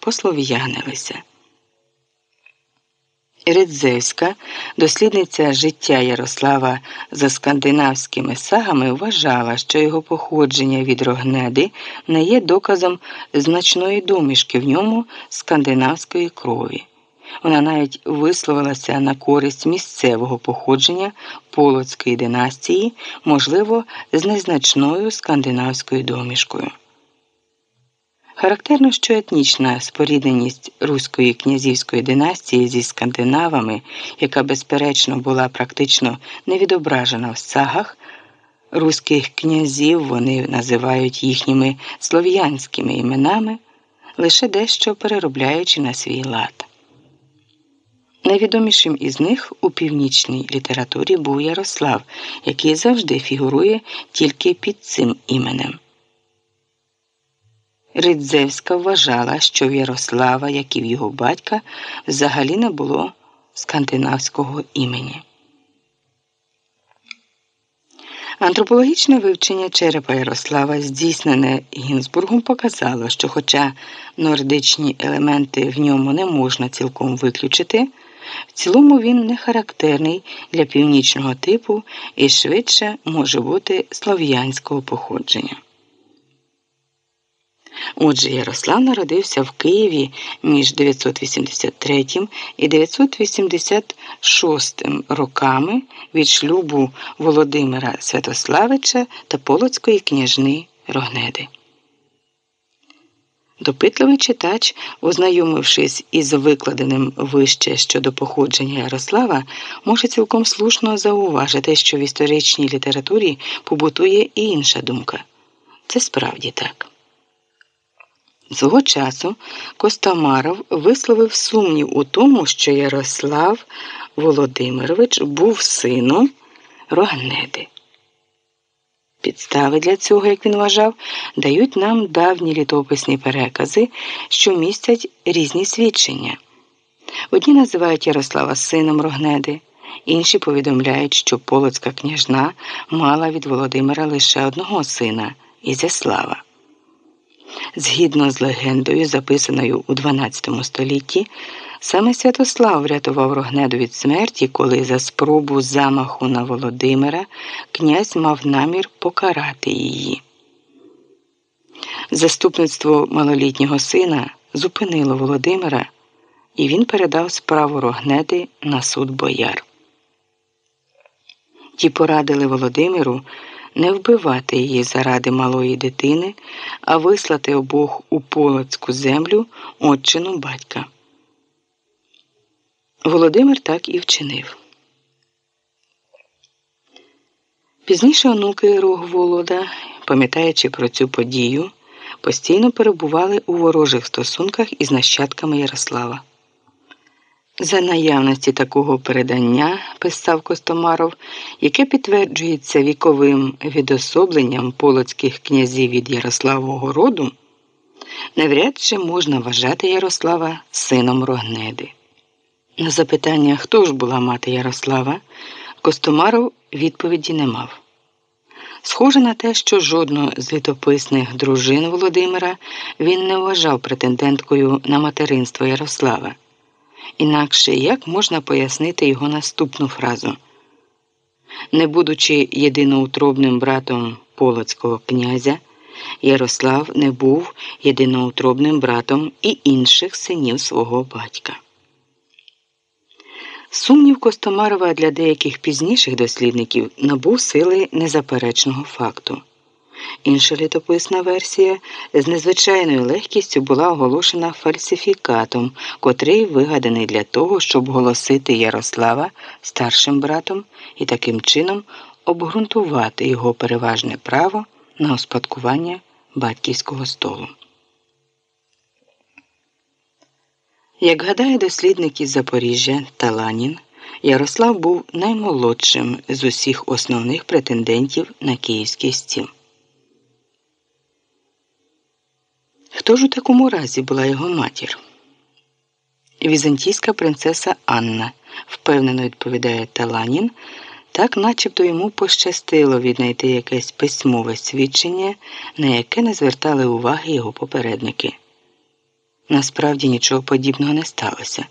послов'янилися. Рідзевська, дослідниця життя Ярослава за скандинавськими сагами, вважала, що його походження від рогнеди не є доказом значної домішки в ньому скандинавської крові. Вона навіть висловилася на користь місцевого походження полоцької династії, можливо, з незначною скандинавською домішкою. Характерно, що етнічна спорідненість руської князівської династії зі скандинавами, яка, безперечно, була практично не відображена в сагах, руських князів вони називають їхніми слов'янськими іменами, лише дещо переробляючи на свій лад. Найвідомішим із них у північній літературі був Ярослав, який завжди фігурує тільки під цим іменем. Ридзевська вважала, що в Ярослава, як і в його батька, взагалі не було скандинавського імені. Антропологічне вивчення черепа Ярослава, здійснене Гінзбургом, показало, що, хоча нордичні елементи в ньому не можна цілком виключити, в цілому він не характерний для північного типу і швидше може бути слов'янського походження. Отже, Ярослав народився в Києві між 983 і 986 роками від шлюбу Володимира Святославича та Полоцької княжни Рогнеди. Допитливий читач, ознайомившись із викладеним вище щодо походження Ярослава, може цілком слушно зауважити, що в історичній літературі побутує і інша думка. Це справді так. Свого часу Костомаров висловив сумнів у тому, що Ярослав Володимирович був сином Рогнеди. Підстави для цього, як він вважав, дають нам давні літописні перекази, що містять різні свідчення. Одні називають Ярослава сином Рогнеди, інші повідомляють, що Полоцька княжна мала від Володимира лише одного сина Ізяслава. Згідно з легендою, записаною у XII столітті, саме Святослав врятував Рогнеду від смерті, коли за спробу замаху на Володимира князь мав намір покарати її. Заступництво малолітнього сина зупинило Володимира, і він передав справу Рогнеди на суд бояр. Ті порадили Володимиру не вбивати її заради малої дитини, а вислати обох у полоцьку землю отчину батька. Володимир так і вчинив. Пізніше онуки Рогволода, пам'ятаючи про цю подію, постійно перебували у ворожих стосунках із нащадками Ярослава. За наявності такого передання, писав Костомаров, яке підтверджується віковим відособленням полоцьких князів від Ярославого роду, навряд чи можна вважати Ярослава сином Рогнеди. На запитання, хто ж була мати Ярослава, Костомаров відповіді не мав. Схоже на те, що жодну з літописних дружин Володимира він не вважав претенденткою на материнство Ярослава. Інакше як можна пояснити його наступну фразу? Не будучи єдиноутробним братом полоцького князя, Ярослав не був єдиноутробним братом і інших синів свого батька. Сумнів Костомарова для деяких пізніших дослідників набув сили незаперечного факту. Інша літописна версія з незвичайною легкістю була оголошена фальсифікатом, котрий вигаданий для того, щоб голосити Ярослава старшим братом і таким чином обґрунтувати його переважне право на успадкування батьківського столу. Як гадає дослідник із Запоріжжя Таланін, Ярослав був наймолодшим з усіх основних претендентів на київський стіл. Хто ж у такому разі була його матір? Візантійська принцеса Анна, впевнено відповідає Таланін, так начебто йому пощастило віднайти якесь письмове свідчення, на яке не звертали уваги його попередники. Насправді нічого подібного не сталося.